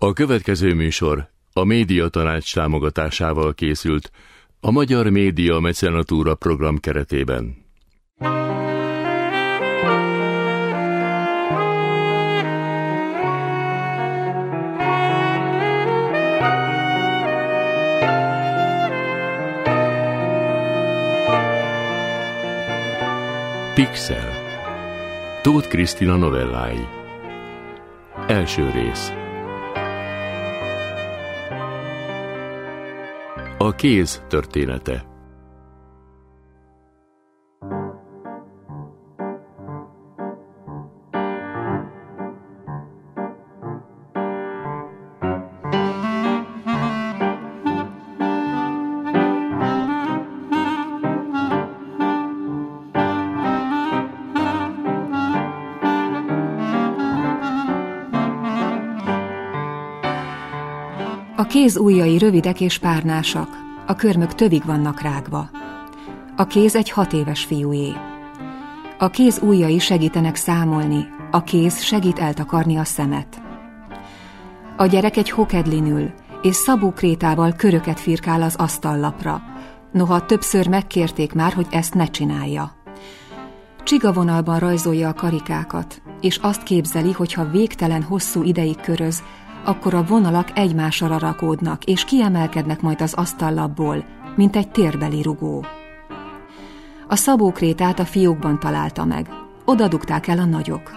A következő műsor a Média Tanács támogatásával készült a Magyar Média Mecenatúra program keretében. Pixel. Tóth Krisztina novellái. Első rész A kéz története kéz ujjai rövidek és párnásak, a körmök tövig vannak rágva. A kéz egy hat éves fiúé. A kéz ujjai segítenek számolni, a kéz segít eltakarni a szemet. A gyerek egy hokedlin ül, és szabó krétával köröket firkál az asztallapra, noha többször megkérték már, hogy ezt ne csinálja. Csigavonalban rajzolja a karikákat, és azt képzeli, hogy ha végtelen hosszú ideig köröz, akkor a vonalak egymásra rakódnak, és kiemelkednek majd az asztallapból, mint egy térbeli rugó. A szabókrétát a fiókban találta meg. Oda dugták el a nagyok.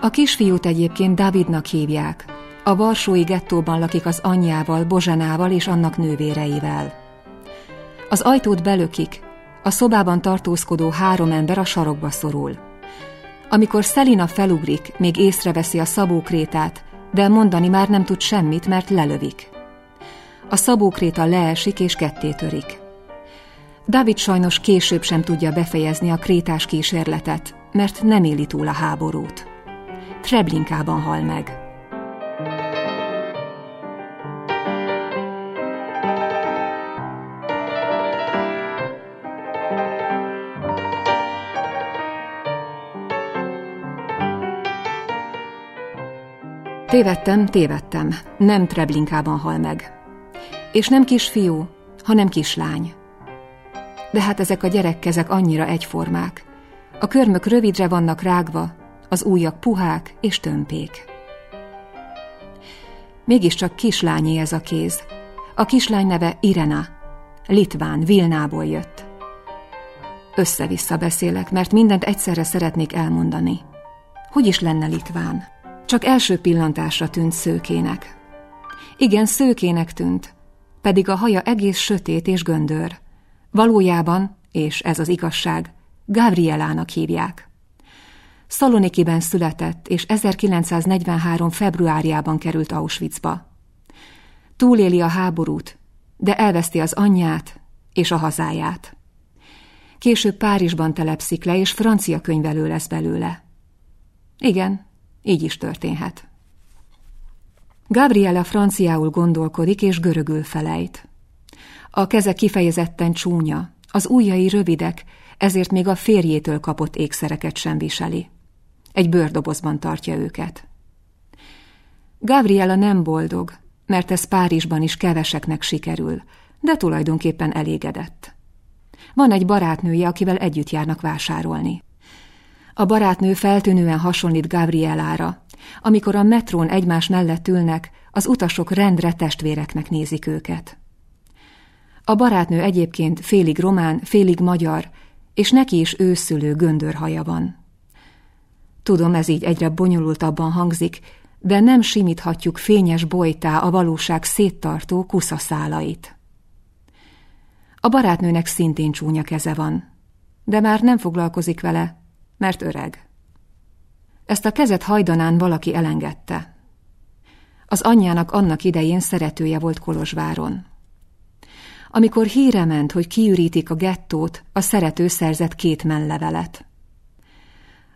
A kisfiút egyébként Davidnak hívják. A Varsói gettóban lakik az anyjával, Bozsanával és annak nővéreivel. Az ajtót belökik, a szobában tartózkodó három ember a sarokba szorul. Amikor Szelina felugrik, még észreveszi a szabókrétát, de mondani már nem tud semmit, mert lelövik. A szabókréta leesik és ketté törik. David sajnos később sem tudja befejezni a krétás kísérletet, mert nem éli túl a háborút. Treblinkában hal meg. Tévedtem, tévedtem. Nem Treblinkában hal meg. És nem kisfiú, hanem kislány. De hát ezek a gyerekkezek annyira egyformák. A körmök rövidre vannak rágva, az ujjak puhák és tömpék. Mégiscsak kislányé ez a kéz. A kislány neve Irena. Litván, Vilnából jött. Össze-vissza beszélek, mert mindent egyszerre szeretnék elmondani. Hogy is lenne Litván? Csak első pillantásra tűnt szőkének. Igen, szőkének tűnt, pedig a haja egész sötét és göndör. Valójában, és ez az igazság, Gavrielának hívják. Szalonikiben született, és 1943. februárjában került Auschwitzba. Túléli a háborút, de elveszti az anyját és a hazáját. Később Párizsban telepszik le, és francia könyvelő lesz belőle. Igen, így is történhet. Gabriela franciául gondolkodik és görögül felejt. A keze kifejezetten csúnya, az ujjai rövidek, ezért még a férjétől kapott ékszereket sem viseli. Egy bőrdobozban tartja őket. Gabriela nem boldog, mert ez Párizsban is keveseknek sikerül, de tulajdonképpen elégedett. Van egy barátnője, akivel együtt járnak vásárolni. A barátnő feltűnően hasonlít Gabrielára. Amikor a metrón egymás mellett ülnek, az utasok rendre testvéreknek nézik őket. A barátnő egyébként félig román, félig magyar, és neki is őszülő göndörhaja van. Tudom, ez így egyre bonyolultabban hangzik, de nem simíthatjuk fényes bolytá a valóság széttartó kuszaszálait. A barátnőnek szintén csúnya keze van, de már nem foglalkozik vele, mert öreg. Ezt a kezet hajdanán valaki elengedte. Az anyjának annak idején szeretője volt Kolozsváron. Amikor híre ment, hogy kiürítik a gettót, a szerető szerzett két menlevelet.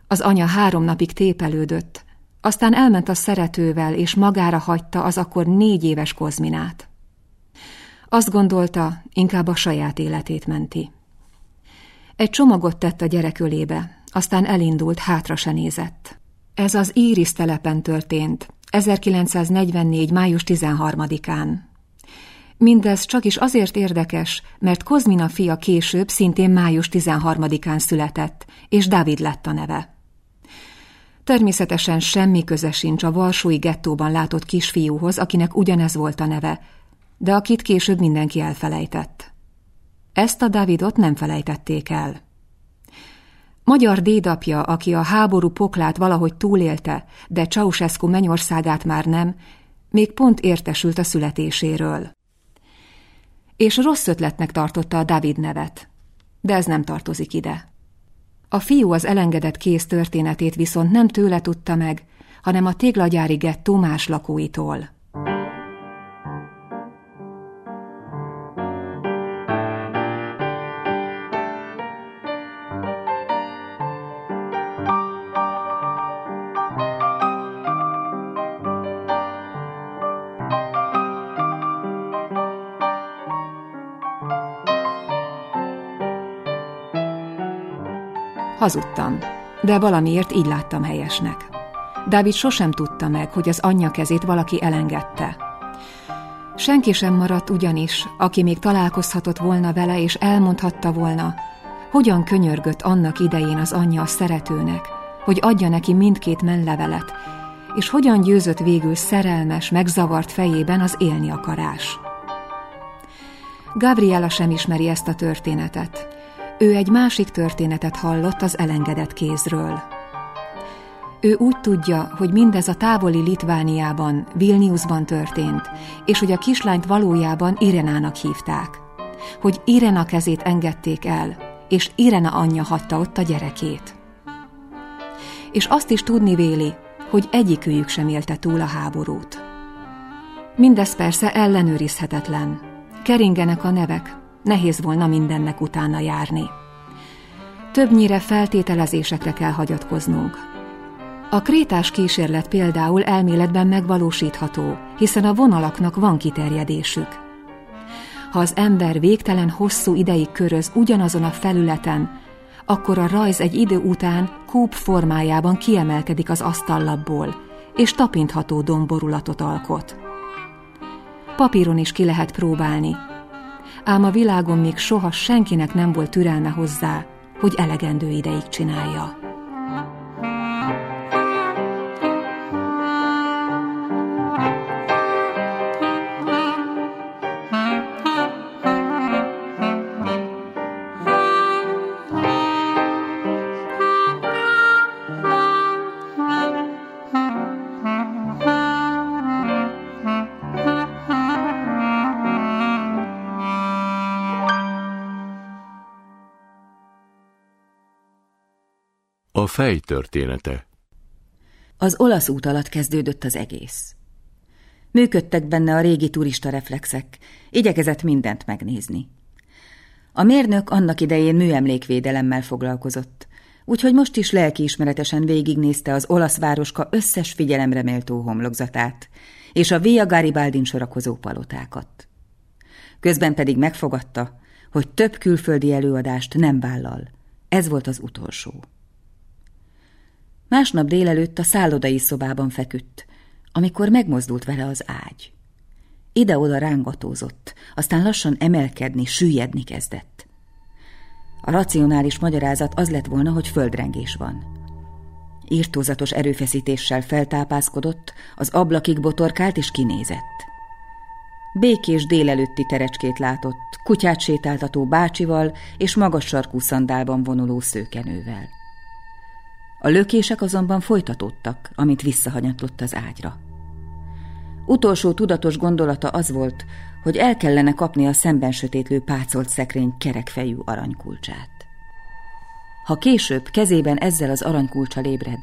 Az anya három napig tépelődött, aztán elment a szeretővel, és magára hagyta az akkor négy éves kozminát. Azt gondolta, inkább a saját életét menti. Egy csomagot tett a gyerek ölébe, aztán elindult, hátra se nézett. Ez az Íris telepen történt, 1944. május 13-án. Mindez csak is azért érdekes, mert Kozmina fia később szintén május 13-án született, és Dávid lett a neve. Természetesen semmi köze sincs a Varsói gettóban látott kisfiúhoz, akinek ugyanez volt a neve, de akit később mindenki elfelejtett. Ezt a Dávidot nem felejtették el. Magyar dédapja, aki a háború poklát valahogy túlélte, de Ceausescu mennyországát már nem, még pont értesült a születéséről. És rossz ötletnek tartotta a David nevet, de ez nem tartozik ide. A fiú az elengedett kéz történetét viszont nem tőle tudta meg, hanem a téglagyári gettó más lakóitól. Hazudtam, de valamiért így láttam helyesnek. Dávid sosem tudta meg, hogy az anyja kezét valaki elengedte. Senki sem maradt ugyanis, aki még találkozhatott volna vele és elmondhatta volna, hogyan könyörgött annak idején az anyja a szeretőnek, hogy adja neki mindkét menlevelet, és hogyan győzött végül szerelmes, megzavart fejében az élni akarás. Gabriela sem ismeri ezt a történetet, ő egy másik történetet hallott az elengedett kézről. Ő úgy tudja, hogy mindez a távoli Litvániában, Vilniusban történt, és hogy a kislányt valójában Irenának hívták. Hogy Irena kezét engedték el, és Irena anyja hagyta ott a gyerekét. És azt is tudni véli, hogy egyikőjük sem élte túl a háborút. Mindez persze ellenőrizhetetlen. Keringenek a nevek, nehéz volna mindennek utána járni. Többnyire feltételezésekre kell hagyatkoznunk. A krétás kísérlet például elméletben megvalósítható, hiszen a vonalaknak van kiterjedésük. Ha az ember végtelen hosszú ideig köröz ugyanazon a felületen, akkor a rajz egy idő után kúp formájában kiemelkedik az asztallapból, és tapintható domborulatot alkot. Papíron is ki lehet próbálni, ám a világon még soha senkinek nem volt türelme hozzá, hogy elegendő ideig csinálja. A fej története Az olasz út alatt kezdődött az egész. Működtek benne a régi turista reflexek, igyekezett mindent megnézni. A mérnök annak idején műemlékvédelemmel foglalkozott, úgyhogy most is lelkiismeretesen végignézte az olasz városka összes figyelemre méltó homlokzatát, és a Via Garibaldin sorakozó palotákat. Közben pedig megfogadta, hogy több külföldi előadást nem vállal. Ez volt az utolsó. Másnap délelőtt a szállodai szobában feküdt, amikor megmozdult vele az ágy. Ide-oda rángatózott, aztán lassan emelkedni, süllyedni kezdett. A racionális magyarázat az lett volna, hogy földrengés van. Írtózatos erőfeszítéssel feltápászkodott, az ablakig botorkált és kinézett. Békés délelőtti terecskét látott, kutyát sétáltató bácsival és magas sarkú szandálban vonuló szőkenővel. A lökések azonban folytatódtak, amint visszahanyatlott az ágyra. Utolsó tudatos gondolata az volt, hogy el kellene kapni a szemben sötétlő pácolt szekrény kerekfejű aranykulcsát. Ha később kezében ezzel az aranykulcsal ébred,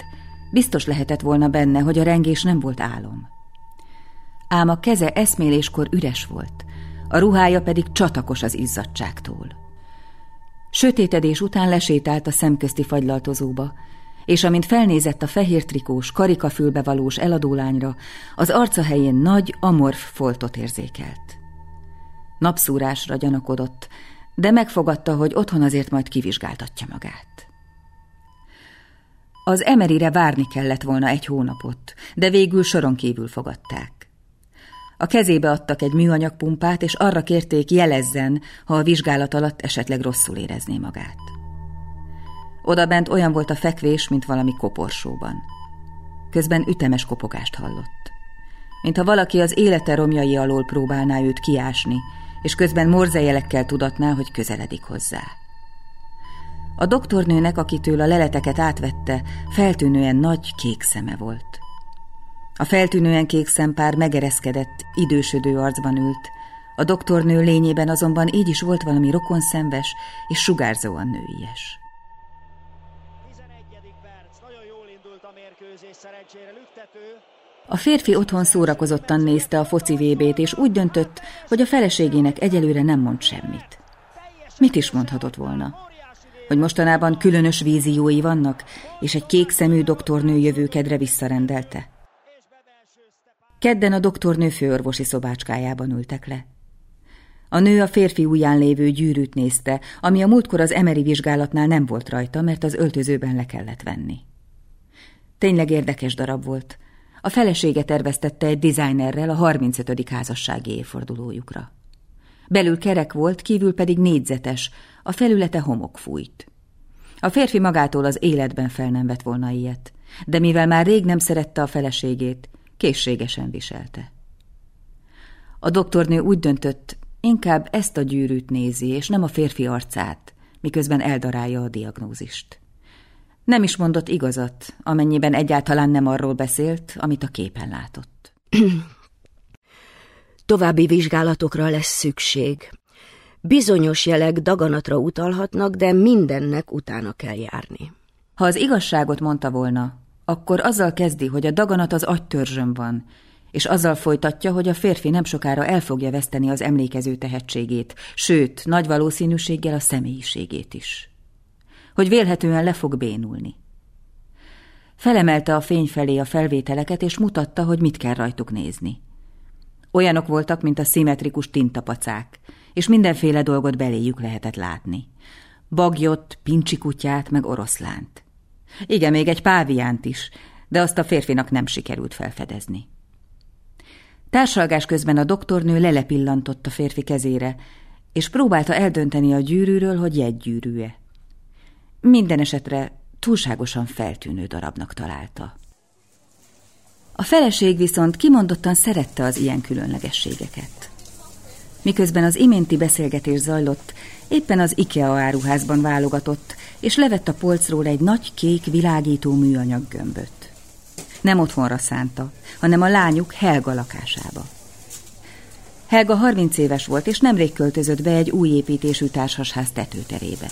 biztos lehetett volna benne, hogy a rengés nem volt álom. Ám a keze eszméléskor üres volt, a ruhája pedig csatakos az izzadságtól. Sötétedés után lesétált a szemközti fagylaltozóba, és amint felnézett a fehér trikós, karikafülbevalós eladólányra, az arca helyén nagy, amorf foltot érzékelt. Napszúrásra gyanakodott, de megfogadta, hogy otthon azért majd kivizsgáltatja magát. Az Emerire várni kellett volna egy hónapot, de végül soron kívül fogadták. A kezébe adtak egy műanyagpumpát, és arra kérték jelezzen, ha a vizsgálat alatt esetleg rosszul érezné magát. Oda bent olyan volt a fekvés, mint valami koporsóban. Közben ütemes kopogást hallott. Mintha valaki az élete romjai alól próbálná őt kiásni, és közben morzejelekkel tudatná, hogy közeledik hozzá. A doktornőnek, akitől a leleteket átvette, feltűnően nagy kék szeme volt. A feltűnően kék szempár megereszkedett, idősödő arcban ült, a doktornő lényében azonban így is volt valami rokonszenves és sugárzóan nőies. A férfi otthon szórakozottan nézte a foci VB-t, és úgy döntött, hogy a feleségének egyelőre nem mond semmit. Mit is mondhatott volna? Hogy mostanában különös víziói vannak, és egy kék szemű doktornő jövőkedre visszarendelte. Kedden a doktornő főorvosi szobácskájában ültek le. A nő a férfi ujján lévő gyűrűt nézte, ami a múltkor az emeri vizsgálatnál nem volt rajta, mert az öltözőben le kellett venni. Tényleg érdekes darab volt. A felesége terveztette egy designerrel a 35. házassági évfordulójukra. Belül kerek volt, kívül pedig négyzetes, a felülete homok fújt. A férfi magától az életben fel nem vett volna ilyet, de mivel már rég nem szerette a feleségét, készségesen viselte. A doktornő úgy döntött, inkább ezt a gyűrűt nézi, és nem a férfi arcát, miközben eldarálja a diagnózist. Nem is mondott igazat, amennyiben egyáltalán nem arról beszélt, amit a képen látott. További vizsgálatokra lesz szükség. Bizonyos jelek daganatra utalhatnak, de mindennek utána kell járni. Ha az igazságot mondta volna, akkor azzal kezdi, hogy a daganat az agytörzsön van, és azzal folytatja, hogy a férfi nem sokára el fogja veszteni az emlékező tehetségét, sőt, nagy valószínűséggel a személyiségét is. Hogy vélhetően le fog bénulni. Felemelte a fény felé a felvételeket, és mutatta, hogy mit kell rajtuk nézni. Olyanok voltak, mint a szimmetrikus tintapacák, és mindenféle dolgot beléjük lehetett látni. Bagyot, pincsikutyát, meg oroszlánt. Igen, még egy páviánt is, de azt a férfinak nem sikerült felfedezni. Társalgás közben a doktornő lelepillantott a férfi kezére, és próbálta eldönteni a gyűrűről, hogy jegygyűrűje. Minden esetre túlságosan feltűnő darabnak találta. A feleség viszont kimondottan szerette az ilyen különlegességeket. Miközben az iménti beszélgetés zajlott, éppen az IKEA áruházban válogatott, és levett a polcról egy nagy kék világító műanyag gömböt. Nem otthonra szánta, hanem a lányuk Helga lakásába. Helga 30 éves volt, és nemrég költözött be egy új építésű társasház tetőterébe.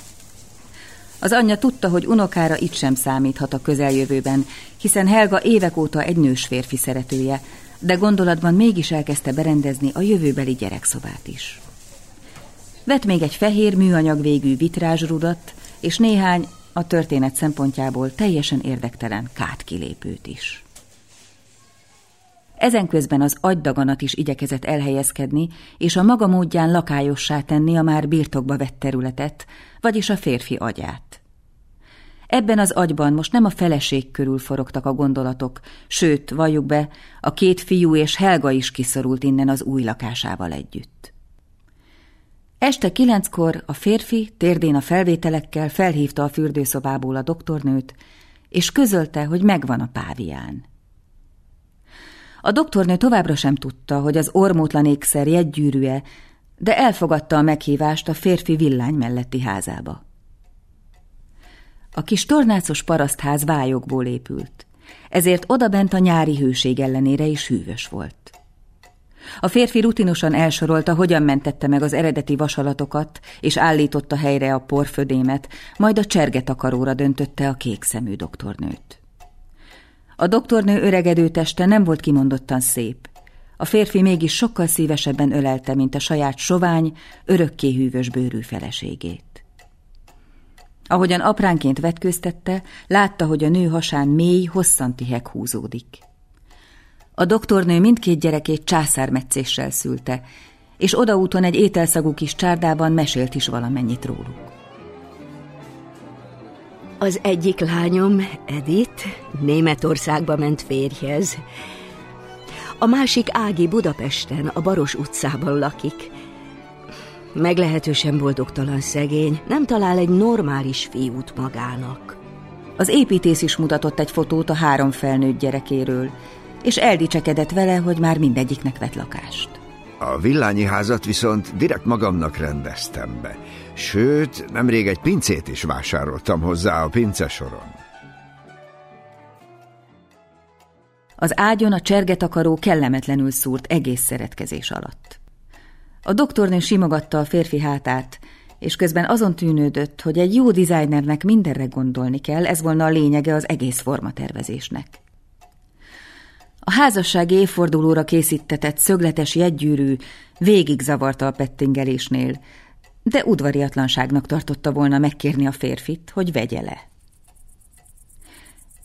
Az anyja tudta, hogy unokára itt sem számíthat a közeljövőben, hiszen Helga évek óta egy nős férfi szeretője, de gondolatban mégis elkezdte berendezni a jövőbeli gyerekszobát is. Vett még egy fehér műanyag végű vitrázsrudat, és néhány a történet szempontjából teljesen érdektelen kátkilépőt is. Ezen közben az agydaganat is igyekezett elhelyezkedni, és a maga módján lakályossá tenni a már birtokba vett területet, vagyis a férfi agyát. Ebben az agyban most nem a feleség körül forogtak a gondolatok, sőt, valljuk be, a két fiú és Helga is kiszorult innen az új lakásával együtt. Este kilenckor a férfi térdén a felvételekkel felhívta a fürdőszobából a doktornőt, és közölte, hogy megvan a pávián. A doktornő továbbra sem tudta, hogy az ormótlan ékszer jegygyűrűje, de elfogadta a meghívást a férfi villány melletti házába. A kis tornácos parasztház vályokból épült, ezért odabent a nyári hőség ellenére is hűvös volt. A férfi rutinosan elsorolta, hogyan mentette meg az eredeti vasalatokat, és állította helyre a porfödémet, majd a csergetakaróra döntötte a kék szemű doktornőt. A doktornő öregedő teste nem volt kimondottan szép. A férfi mégis sokkal szívesebben ölelte, mint a saját sovány, örökké hűvös bőrű feleségét. Ahogyan apránként vetkőztette, látta, hogy a nő hasán mély, hosszanti hek húzódik. A doktornő mindkét gyerekét császármetszéssel szülte, és odaúton egy ételszagú kis csárdában mesélt is valamennyit róluk. Az egyik lányom, Edith, Németországba ment férjhez. A másik Ági Budapesten, a Baros utcában lakik. Meglehetősen boldogtalan szegény, nem talál egy normális fiút magának. Az építész is mutatott egy fotót a három felnőtt gyerekéről, és eldicsekedett vele, hogy már mindegyiknek vett lakást. A villányi házat viszont direkt magamnak rendeztem be. Sőt, nemrég egy pincét is vásároltam hozzá a pincesoron. Az ágyon a csergetakaró kellemetlenül szúrt egész szeretkezés alatt. A doktornő simogatta a férfi hátát, és közben azon tűnődött, hogy egy jó dizájnernek mindenre gondolni kell, ez volna a lényege az egész formatervezésnek. A házassági évfordulóra készítetett szögletes jegygyűrű végig zavarta a pettingelésnél, de udvariatlanságnak tartotta volna megkérni a férfit, hogy vegye le.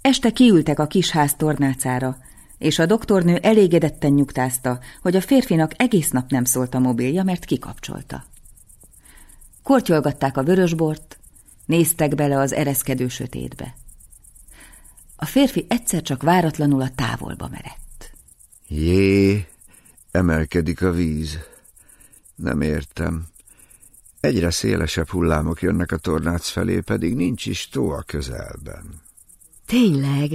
Este kiültek a kisház tornácára, és a doktornő elégedetten nyugtázta, hogy a férfinak egész nap nem szólt a mobilja, mert kikapcsolta. Kortyolgatták a vörösbort, néztek bele az ereszkedő sötétbe. A férfi egyszer csak váratlanul a távolba merett. Jé, emelkedik a víz. Nem értem. Egyre szélesebb hullámok jönnek a tornác felé, pedig nincs is tó a közelben. Tényleg,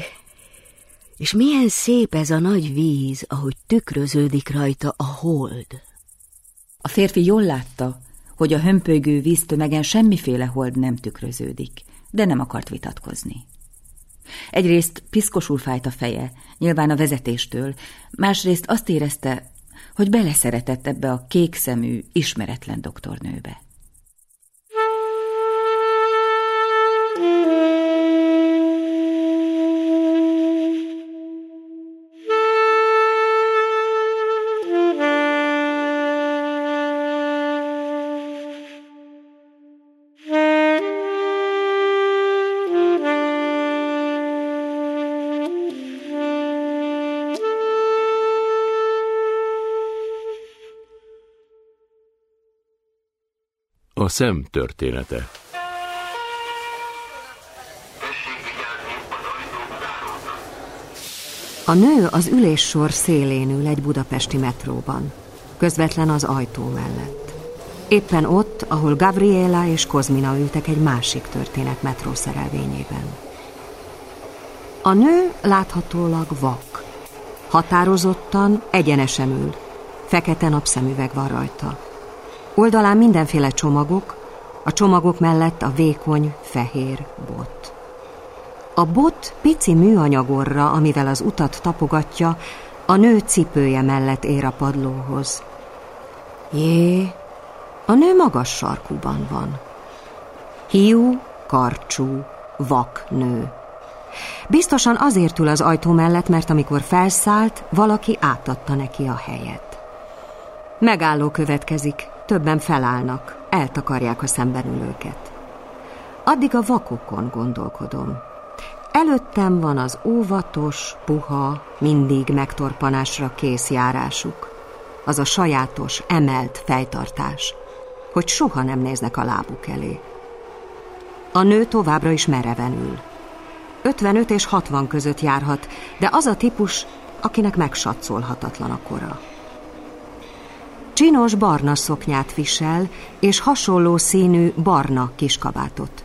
és milyen szép ez a nagy víz, ahogy tükröződik rajta a hold. A férfi jól látta, hogy a hömpölygő víztömegen semmiféle hold nem tükröződik, de nem akart vitatkozni. Egyrészt piszkosul fájt a feje, nyilván a vezetéstől, másrészt azt érezte, hogy beleszeretett ebbe a kékszemű, ismeretlen doktornőbe. Szem története A nő az üléssor szélén ül egy budapesti metróban, közvetlen az ajtó mellett. Éppen ott, ahol Gabriela és Kozmina ültek egy másik történet metrószerelvényében. A nő láthatólag vak. Határozottan, egyenesen ül. Fekete napszemüveg van rajta. Oldalán mindenféle csomagok, a csomagok mellett a vékony, fehér bot. A bot pici műanyagorra, amivel az utat tapogatja, a nő cipője mellett ér a padlóhoz. Jé, a nő magas sarkúban van. Hiú, karcsú, vak nő. Biztosan azért ül az ajtó mellett, mert amikor felszállt, valaki átadta neki a helyet. Megálló következik, többen felállnak, eltakarják a szemben ülőket. Addig a vakokon gondolkodom. Előttem van az óvatos, puha, mindig megtorpanásra kész járásuk. Az a sajátos, emelt fejtartás, hogy soha nem néznek a lábuk elé. A nő továbbra is mereven ül. 55 és 60 között járhat, de az a típus, akinek megsatszolhatatlan a kora. Csinos barna szoknyát visel, és hasonló színű barna kiskabátot.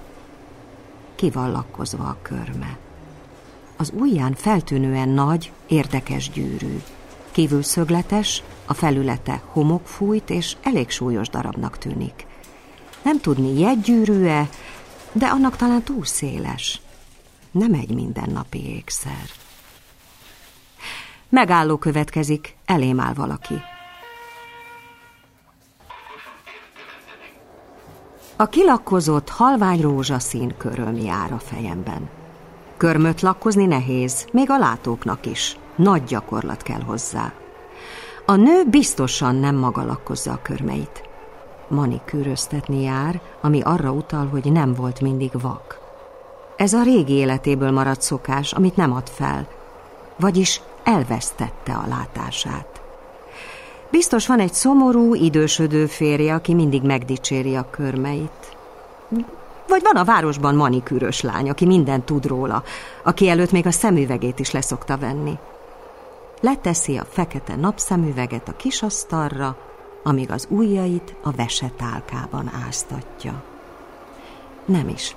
Ki van lakkozva a körme. Az ujján feltűnően nagy, érdekes gyűrű. Kívül szögletes, a felülete homokfújt, és elég súlyos darabnak tűnik. Nem tudni jegygyűrű-e, de annak talán túl széles. Nem egy mindennapi ékszer. Megálló következik, elém áll valaki. A kilakkozott halvány rózsaszín köröm jár a fejemben. Körmöt lakkozni nehéz, még a látóknak is. Nagy gyakorlat kell hozzá. A nő biztosan nem maga lakkozza a körmeit. Manikűröztetni jár, ami arra utal, hogy nem volt mindig vak. Ez a régi életéből maradt szokás, amit nem ad fel, vagyis elvesztette a látását. Biztos van egy szomorú, idősödő férje, aki mindig megdicséri a körmeit. Vagy van a városban manikűrös lány, aki mindent tud róla, aki előtt még a szemüvegét is leszokta venni. Leteszi a fekete napszemüveget a kisasztalra, amíg az ujjait a vesetálkában áztatja. Nem is.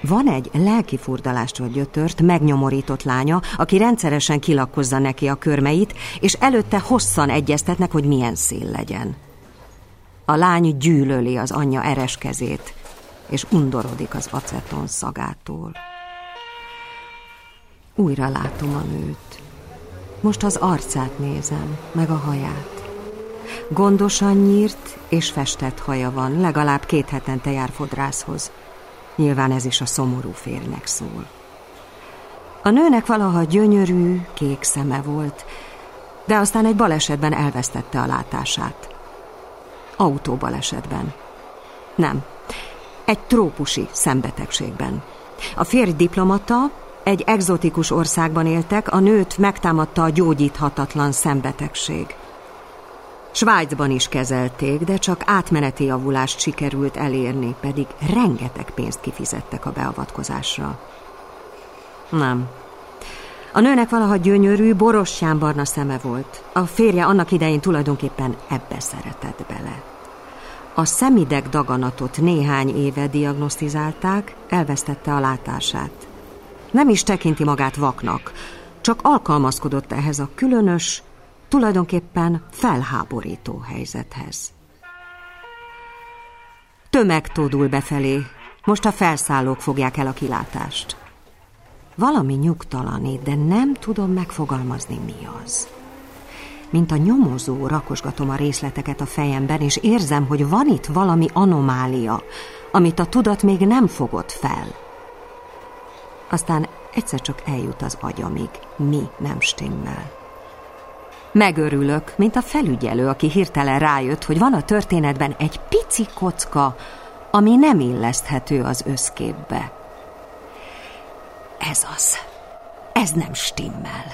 Van egy lelkifurdalástól gyötört, megnyomorított lánya, aki rendszeresen kilakkozza neki a körmeit, és előtte hosszan egyeztetnek, hogy milyen szél legyen. A lány gyűlöli az anyja eres kezét, és undorodik az aceton szagától. Újra látom a nőt. Most az arcát nézem, meg a haját. Gondosan nyírt és festett haja van, legalább két hetente jár fodrászhoz. Nyilván ez is a szomorú férnek szól. A nőnek valaha gyönyörű, kék szeme volt, de aztán egy balesetben elvesztette a látását. Autóbalesetben. Nem, egy trópusi szembetegségben. A férj diplomata, egy egzotikus országban éltek, a nőt megtámadta a gyógyíthatatlan szembetegség. Svájcban is kezelték, de csak átmeneti javulást sikerült elérni, pedig rengeteg pénzt kifizettek a beavatkozásra. Nem. A nőnek valaha gyönyörű, borostyán-barna szeme volt. A férje annak idején tulajdonképpen ebbe szeretett bele. A szemideg daganatot néhány éve diagnosztizálták, elvesztette a látását. Nem is tekinti magát vaknak, csak alkalmazkodott ehhez a különös, tulajdonképpen felháborító helyzethez. Tömeg tódul befelé, most a felszállók fogják el a kilátást. Valami nyugtalanít, de nem tudom megfogalmazni, mi az. Mint a nyomozó rakosgatom a részleteket a fejemben, és érzem, hogy van itt valami anomália, amit a tudat még nem fogott fel. Aztán egyszer csak eljut az agyamig, mi nem stimmel. Megörülök, mint a felügyelő, aki hirtelen rájött, hogy van a történetben egy pici kocka, ami nem illeszthető az összképbe. Ez az. Ez nem stimmel.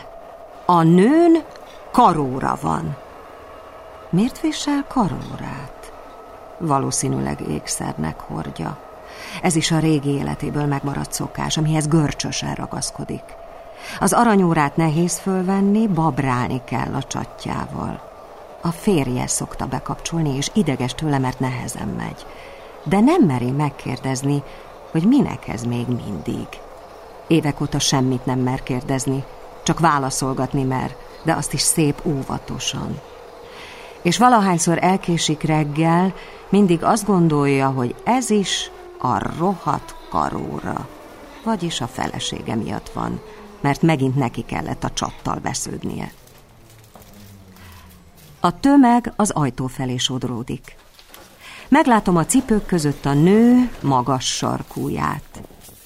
A nőn karóra van. Miért visel karórát? Valószínűleg ékszernek hordja. Ez is a régi életéből megmaradt szokás, amihez görcsösen ragaszkodik. Az aranyórát nehéz fölvenni, babrálni kell a csatjával. A férje szokta bekapcsolni, és ideges tőle, mert nehezen megy. De nem meri megkérdezni, hogy minek ez még mindig. Évek óta semmit nem mer kérdezni, csak válaszolgatni mer, de azt is szép óvatosan. És valahányszor elkésik reggel, mindig azt gondolja, hogy ez is a rohadt karóra, vagyis a felesége miatt van, mert megint neki kellett a csattal vesződnie. A tömeg az ajtó felé sodródik. Meglátom a cipők között a nő magas sarkúját.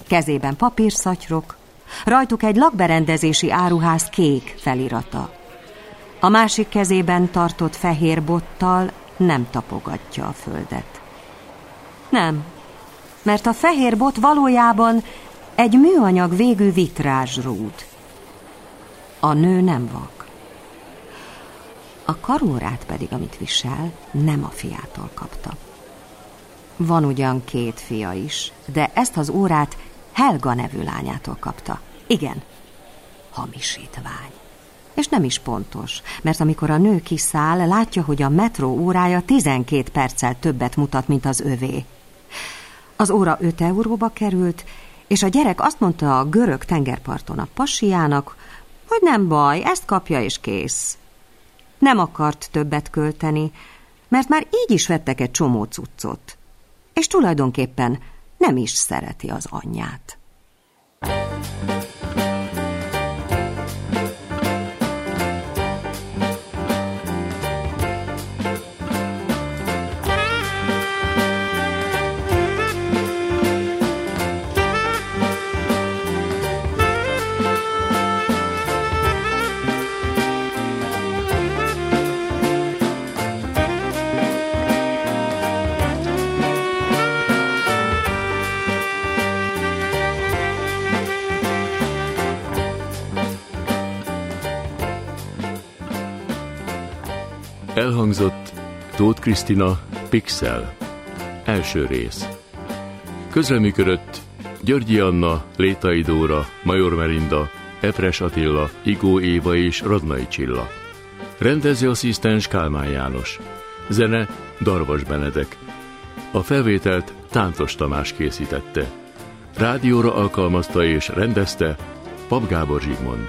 Kezében papírszatyrok, rajtuk egy lakberendezési áruház kék felirata. A másik kezében tartott fehér bottal nem tapogatja a földet. Nem, mert a fehér bot valójában egy műanyag végű vitrázsrúd. A nő nem vak. A karórát pedig, amit visel, nem a fiától kapta. Van ugyan két fia is, de ezt az órát Helga nevű lányától kapta. Igen, hamisítvány. És nem is pontos, mert amikor a nő kiszáll, látja, hogy a metró órája 12 perccel többet mutat, mint az övé. Az óra 5 euróba került, és a gyerek azt mondta a görög tengerparton a pasiának, hogy nem baj, ezt kapja és kész. Nem akart többet költeni, mert már így is vettek egy csomó cuccot, és tulajdonképpen nem is szereti az anyját. Elhangzott Tóth Krisztina Pixel. Első rész. Közreműködött Györgyi Anna, Létai Dóra, Major Merinda, Epres Attila, Igó Éva és Radnai Csilla. Rendezőasszisztens Kálmán János. Zene Darvas Benedek. A felvételt Tántos Tamás készítette. Rádióra alkalmazta és rendezte Pap Gábor Zsigmond.